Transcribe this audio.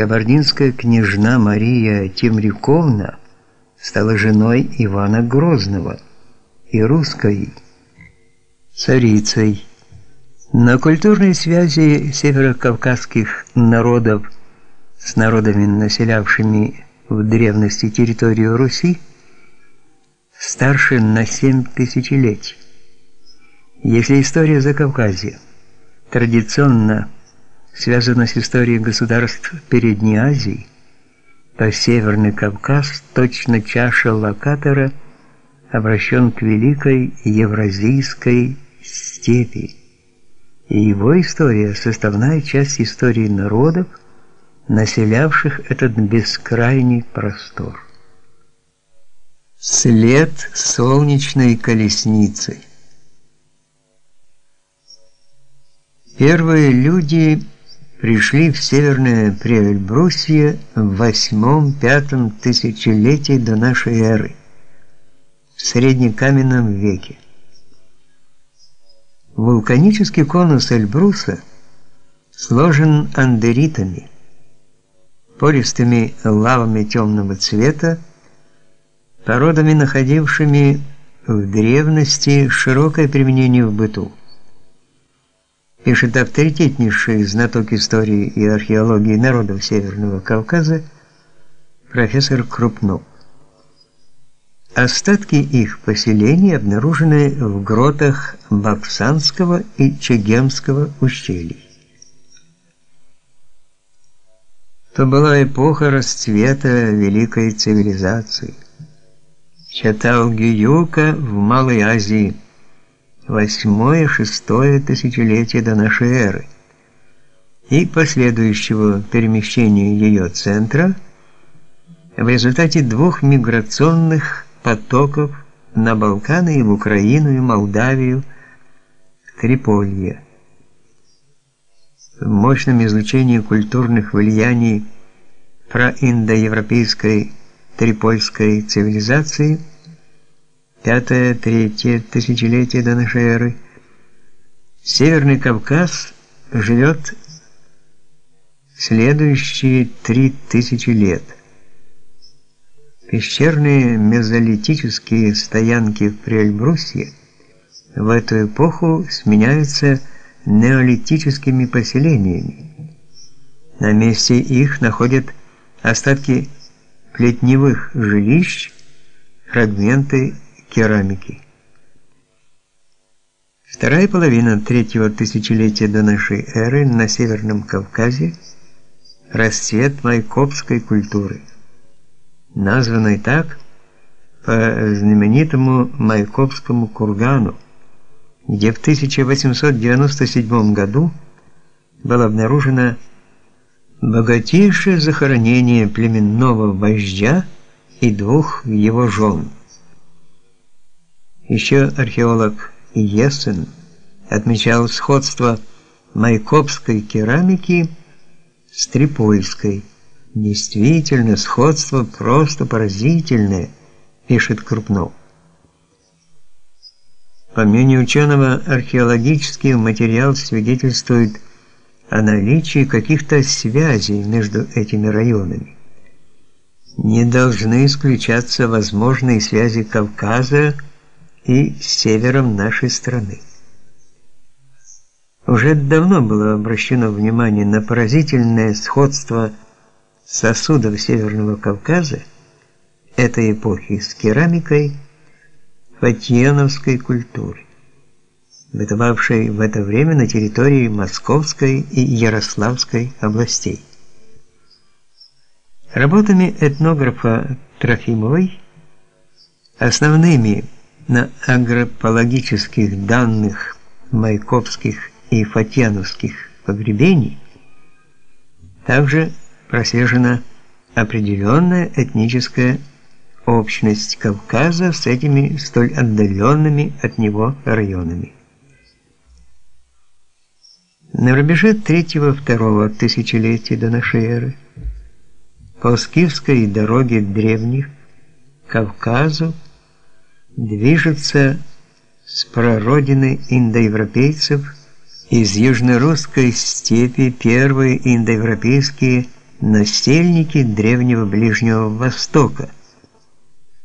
кабардинская княжна Мария Темрюковна стала женой Ивана Грозного и русской царицей. На культурной связи северокавказских народов с народами, населявшими в древности территорию Руси, старше на семь тысячелетий. Если история Закавказья традиционно связана с историей государств Передней Азии, то Северный Кавказ, точно чаша локатора, обращен к великой евразийской степи и его история – составная часть истории народов, населявших этот бескрайний простор. След солнечной колесницы Первые люди пришли в Северное Преэльбрусье в восьмом-пятом тысячелетии до нашей эры, в среднекаменном веке. Вулканический конус Эльбруса сложен андеритами, пористыми лавами темного цвета, породами, находившими в древности широкое применение в быту. Пишет авторитетнейший знаток истории и археологии народов Северного Кавказа профессор Крупнов. Остатки их поселений обнаружены в гротах Баксанского и Чегемского ущелий. То была эпоха расцвета великой цивилизации. Чаталгиюка в Малой Азии, восьмое-шестое тысячелетие до нашей эры, и последующего перемещения ее центра в результате двух миграционных потоков на Балканы и в Украину и Молдавию, Триполье. В мощном изучении культурных влияний проиндоевропейской трипольской цивилизации пятое-третье тысячелетие до нашей эры Северный Кавказ живет следующие три тысячи лет – Пещерные мезолитические стоянки в Приэльбрусье в эту эпоху сменяются неолитическими поселениями. На месте их находят остатки плетневых жилищ, фрагменты керамики. Вторая половина третьего тысячелетия до нашей эры на Северном Кавказе – расцвет майкопской культуры названной так по знаменитому Майкопскому кургану, где в 1897 году было обнаружено богатейшее захоронение племенного вождя и двух его жен. Еще археолог Ессен отмечал сходство майкопской керамики с трипольской Действительно, сходство просто поразительное, пишет Крупнов. По мнению ученого, археологический материал свидетельствует о наличии каких-то связей между этими районами. Не должны исключаться возможные связи Кавказа и севером нашей страны. Уже давно было обращено внимание на поразительное сходство сосудов Северного Кавказа этой эпохи с керамикой фатьяновской культуры, бытовавшей в это время на территории Московской и Ярославской областей. Работами этнографа Трофимовой основными на агропологических данных майкопских и фатьяновских погребений также прослежена определенная этническая общность Кавказа с этими столь отдаленными от него районами. На рубеже третьего-второго тысячелетия до нашей эры по Скифской дороге древних Кавказу движется с прародины индоевропейцев из южно-русской степи первые индоевропейские насельники древнего Ближнего Востока –